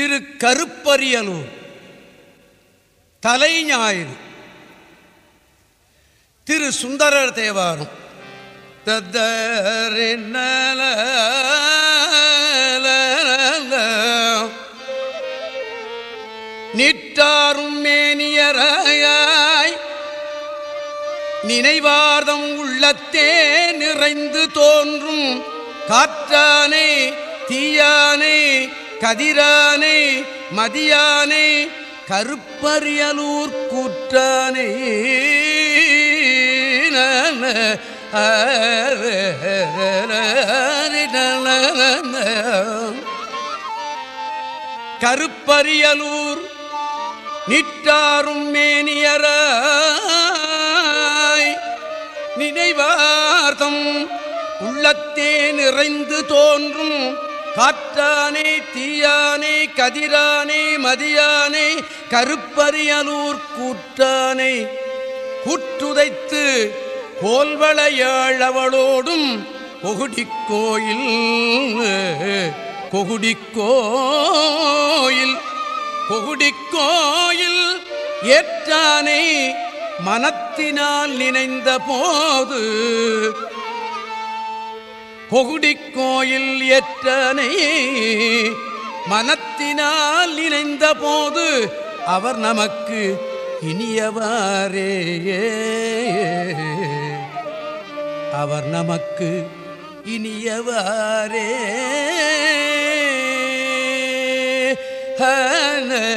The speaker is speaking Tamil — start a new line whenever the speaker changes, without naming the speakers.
திரு கருப்பரியலூர் தலை ஞாயிறு. திரு சுந்தரர் தேவாரம் நிற்றாரும் மேனியராய் நினைவார்தம் உள்ளத்தே நிறைந்து தோன்றும். காற்றானே தீயானே கதிரானே மதியானே கருப்பரியலூர் கூற்றானே. கருப்பரியலூர் நிற்றாரும் மேனியராய் நினைவார்த்தம் உள்ளத்தே நிறைந்து தோன்றும் காற்றானே தீயானே கதிரானே மதியானே கருப்பரியலூர் கூற்றானே. கூற்றுதைத்து கோல்வளையாழவளோடும் கொகுடிக் கோயில் கொகுடி கோயில் கொகுடிக் கோயில் ஏற்றானே மனத்தினால் நினைந்த போது கொகுடிக் கோயில் ஏற்றனை மனத்தினால் நினைந்த போது அவர் நமக்கு இனியவாரே. அவர் நமக்கு இனியவாரே. ஹன